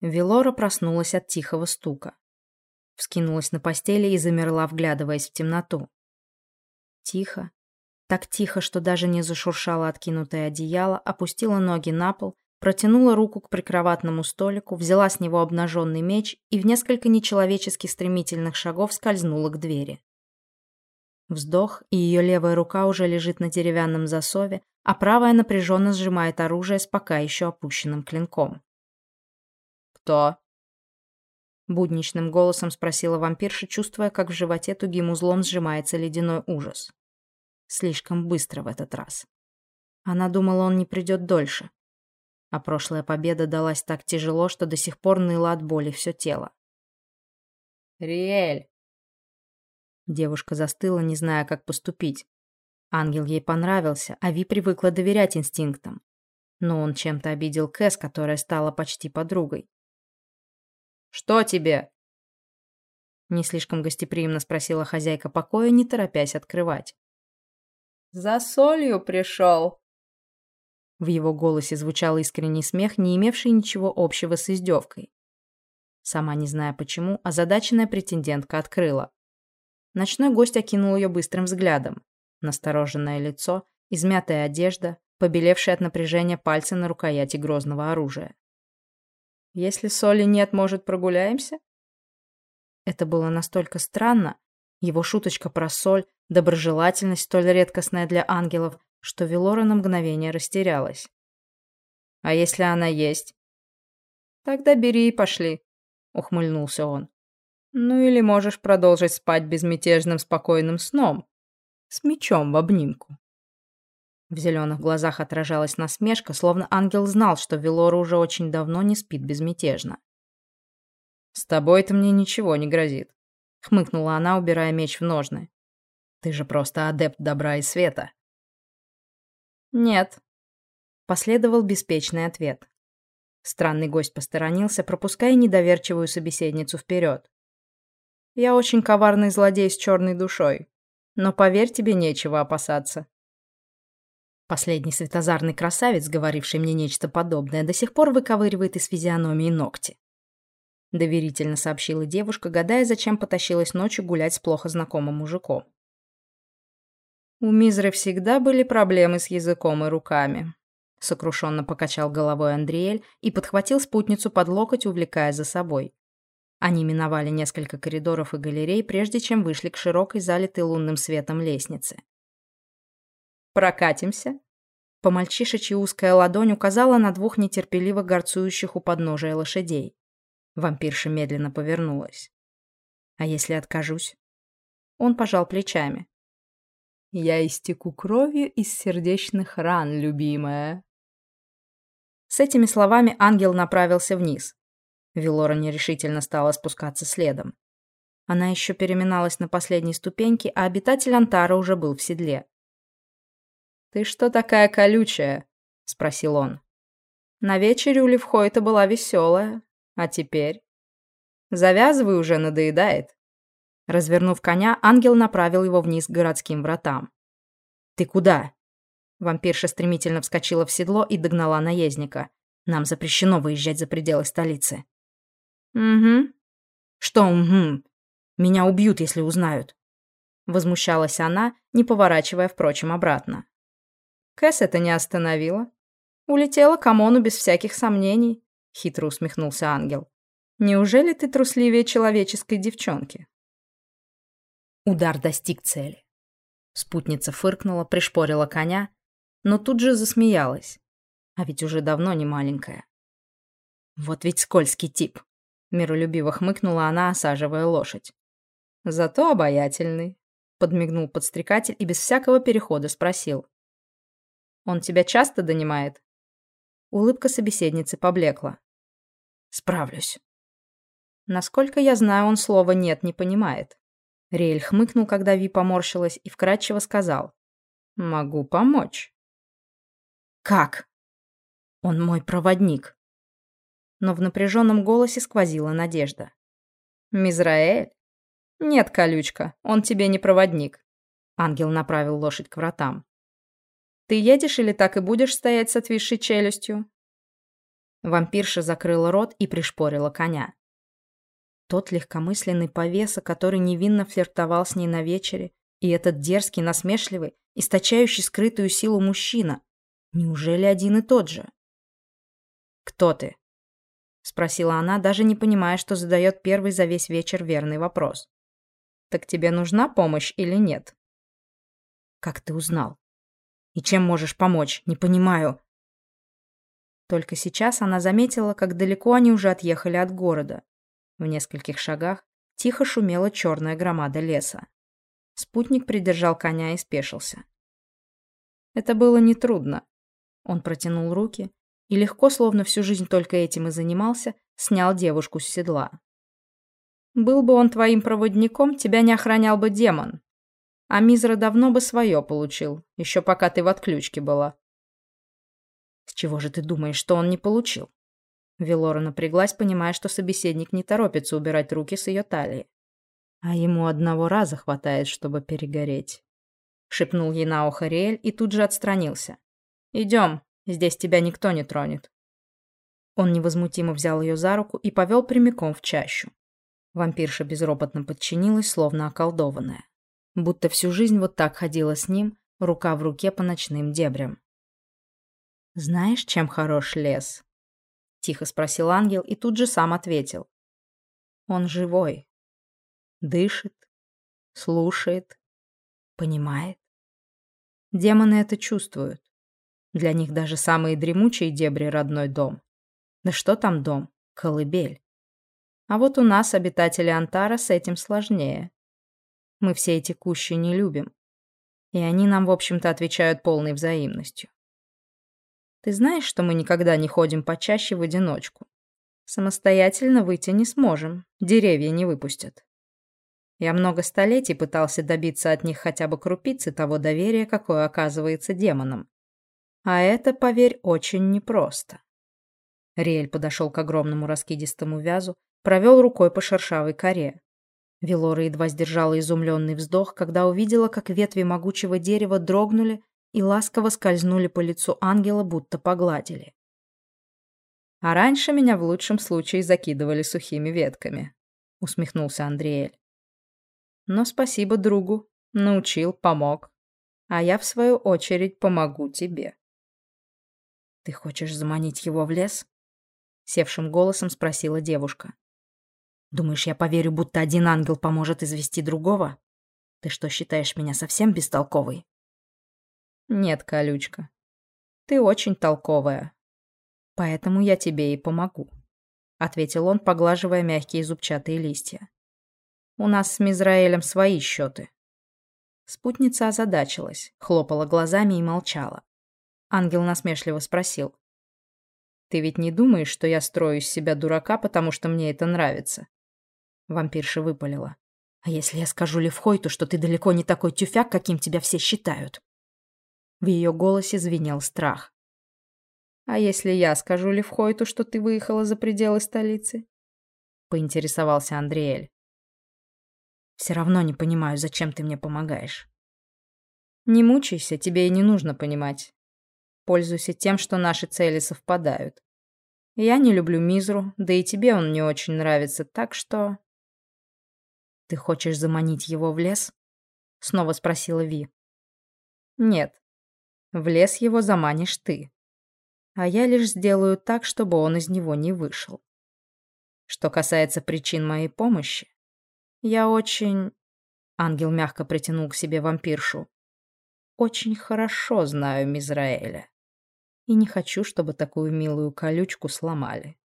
Велора проснулась от тихого стука. Вскинулась на постели и замерла, вглядываясь в темноту. Тихо, так тихо, что даже не зашуршало откинутое одеяло, опустила ноги на пол, протянула руку к прикроватному столику, взяла с него обнаженный меч и в несколько нечеловечески стремительных шагов скользнула к двери. Вздох, и ее левая рука уже лежит на деревянном засове, а правая напряженно сжимает оружие с пока еще опущенным клинком. «Кто?» Будничным голосом спросила вампирша, чувствуя, как в животе тугим узлом сжимается ледяной ужас. Слишком быстро в этот раз. Она думала, он не придет дольше. А прошлая победа далась так тяжело, что до сих пор ныло от боли все тело. «Риэль!» Девушка застыла, не зная, как поступить. Ангел ей понравился, а Ви привыкла доверять инстинктам. Но он чем-то обидел Кэс, которая стала почти подругой. «Что тебе?» Не слишком гостеприимно спросила хозяйка покоя, не торопясь открывать. «За солью пришел!» В его голосе звучал искренний смех, не имевший ничего общего с издевкой. Сама не зная почему, озадаченная претендентка открыла. Ночной гость окинул ее быстрым взглядом. Настороженное лицо, измятая одежда, побелевшие от напряжения пальцы на рукояти грозного оружия. Если соли нет, может, прогуляемся? Это было настолько странно, его шуточка про соль, доброжелательность, столь редкостная для ангелов, что Велора на мгновение растерялась. «А если она есть?» «Тогда бери и пошли», — ухмыльнулся он. «Ну или можешь продолжить спать безмятежным спокойным сном, с мечом в обнимку». В зеленых глазах отражалась насмешка, словно ангел знал, что Велора уже очень давно не спит безмятежно. «С тобой-то мне ничего не грозит», — хмыкнула она, убирая меч в ножны. «Ты же просто адепт добра и света». «Нет», — последовал беспечный ответ. Странный гость посторонился, пропуская недоверчивую собеседницу вперед. «Я очень коварный злодей с черной душой, но поверь, тебе нечего опасаться». Последний светозарный красавец, говоривший мне нечто подобное, до сих пор выковыривает из физиономии ногти. Доверительно сообщила девушка, гадая, зачем потащилась ночью гулять с плохо знакомым мужиком. У Мизры всегда были проблемы с языком и руками. Сокрушенно покачал головой Андриэль и подхватил спутницу под локоть, увлекая за собой. Они миновали несколько коридоров и галерей, прежде чем вышли к широкой, залитой лунным светом лестнице. Прокатимся?» По-мальчишечьи узкая ладонь указала на двух нетерпеливо горцующих у подножия лошадей. Вампирша медленно повернулась. «А если откажусь?» Он пожал плечами. «Я истеку кровью из сердечных ран, любимая». С этими словами ангел направился вниз. Велора нерешительно стала спускаться следом. Она еще переминалась на последней ступеньке, а обитатель Антара уже был в седле. «Ты что такая колючая?» — спросил он. «На вечере у Левхойта была веселая. А теперь?» «Завязывай уже, надоедает». Развернув коня, ангел направил его вниз к городским вратам. «Ты куда?» Вампирша стремительно вскочила в седло и догнала наездника. «Нам запрещено выезжать за пределы столицы». «Угу». «Что «угу»? Меня убьют, если узнают». Возмущалась она, не поворачивая, впрочем, обратно. Кэс это не остановила. Улетела к Амону без всяких сомнений, хитро усмехнулся ангел. Неужели ты трусливее человеческой девчонки? Удар достиг цели. Спутница фыркнула, пришпорила коня, но тут же засмеялась. А ведь уже давно не маленькая. Вот ведь скользкий тип. Миролюбиво хмыкнула она, осаживая лошадь. Зато обаятельный. Подмигнул подстрекатель и без всякого перехода спросил. Он тебя часто донимает?» Улыбка собеседницы поблекла. «Справлюсь». Насколько я знаю, он слова «нет» не понимает. Риэль хмыкнул, когда Ви поморщилась, и вкратчиво сказал. «Могу помочь». «Как?» «Он мой проводник». Но в напряженном голосе сквозила надежда. «Мизраэль?» «Нет, колючка, он тебе не проводник». Ангел направил лошадь к вратам. Ты едешь или так и будешь стоять с отвисшей челюстью?» Вампирша закрыла рот и пришпорила коня. Тот легкомысленный повеса, который невинно флиртовал с ней на вечере, и этот дерзкий, насмешливый, источающий скрытую силу мужчина. Неужели один и тот же? «Кто ты?» — спросила она, даже не понимая, что задает первый за весь вечер верный вопрос. «Так тебе нужна помощь или нет?» «Как ты узнал? И чем можешь помочь? Не понимаю». Только сейчас она заметила, как далеко они уже отъехали от города. В нескольких шагах тихо шумела черная громада леса. Спутник придержал коня и спешился. Это было нетрудно. Он протянул руки и легко, словно всю жизнь только этим и занимался, снял девушку с седла. «Был бы он твоим проводником, тебя не охранял бы демон. А Мизра давно бы свое получил, еще пока ты в отключке была». «С чего же ты думаешь, что он не получил?» Велора напряглась, понимая, что собеседник не торопится убирать руки с ее талии. «А ему одного раза хватает, чтобы перегореть», — шепнул ей на ухо Риэль и тут же отстранился. «Идем, Здесь тебя никто не тронет». Он невозмутимо взял ее за руку и повел прямиком в чащу. Вампирша безропотно подчинилась, словно околдованная. Будто всю жизнь вот так ходила с ним, рука в руке по ночным дебрям. «Знаешь, чем хорош лес?» Тихо спросил ангел и тут же сам ответил. «Он живой. Дышит, слушает, понимает. Демоны это чувствуют. Для них даже самые дремучие дебри — родной дом. Да что там дом? Колыбель. А вот у нас, обитатели Антара, с этим сложнее. Мы все эти кущи не любим. И они нам, в общем-то, отвечают полной взаимностью. Ты знаешь, что мы никогда не ходим почаще в одиночку? Самостоятельно выйти не сможем, деревья не выпустят. Я много столетий пытался добиться от них хотя бы крупицы того доверия, какое оказывается демонам. А это, поверь, очень непросто. Риэль подошел к огромному раскидистому вязу, провел рукой по шершавой коре. Велора едва сдержала изумленный вздох, когда увидела, как ветви могучего дерева дрогнули и ласково скользнули по лицу ангела, будто погладили. «А раньше меня в лучшем случае закидывали сухими ветками», — усмехнулся Андриэль. «Но спасибо другу, научил, помог. А я, в свою очередь, помогу тебе». «Ты хочешь заманить его в лес?» Севшим голосом спросила девушка. «Думаешь, я поверю, будто один ангел поможет извести другого? Ты что, считаешь меня совсем бестолковой?» «Нет, колючка. Ты очень толковая. Поэтому я тебе и помогу», — ответил он, поглаживая мягкие зубчатые листья. «У нас с Мизраэлем свои счеты». Спутница озадачилась, хлопала глазами и молчала. Ангел насмешливо спросил. «Ты ведь не думаешь, что я строю из себя дурака, потому что мне это нравится?» Вампирша выпалила. «А если я скажу Левхойту, что ты далеко не такой тюфяк, каким тебя все считают?» В ее голосе звенел страх. «А если я скажу Левхойту, что ты выехала за пределы столицы?» Поинтересовался Андриэль. «Все равно не понимаю, зачем ты мне помогаешь». «Не мучайся, тебе и не нужно понимать. Пользуйся тем, что наши цели совпадают. Я не люблю Мизру, да и тебе он не очень нравится, так что... Ты хочешь заманить его в лес? Снова спросила Ви. Нет. В лес его заманишь ты. А я лишь сделаю так, чтобы он из него не вышел. Что касается причин моей помощи, я очень... Ангел мягко притянул к себе вампиршу. Очень хорошо знаю Мизраэля и не хочу, чтобы такую милую колючку сломали.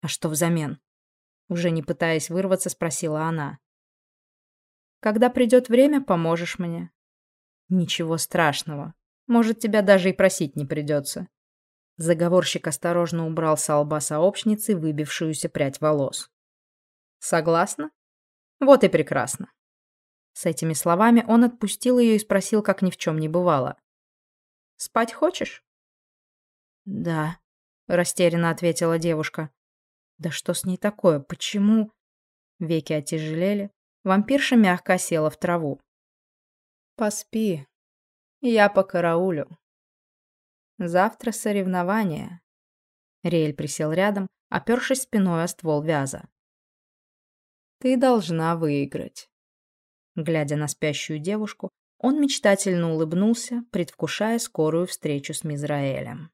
А что взамен? Уже не пытаясь вырваться, спросила она. Когда придет время, поможешь мне. Ничего страшного. Может, тебя даже и просить не придется. Заговорщик осторожно убрал с лба сообщницы выбившуюся прядь волос. Согласна? Вот и прекрасно. С этими словами он отпустил ее и спросил, как ни в чем не бывало. «Спать хочешь?» «Да», — растерянно ответила девушка. «Да что с ней такое? Почему?» Веки отяжелели. Вампирша мягко села в траву. «Поспи. Я по караулю. Завтра соревнования. Риэль присел рядом, опершись спиной о ствол вяза. «Ты должна выиграть». Глядя на спящую девушку, он мечтательно улыбнулся, предвкушая скорую встречу с Мизраэлем.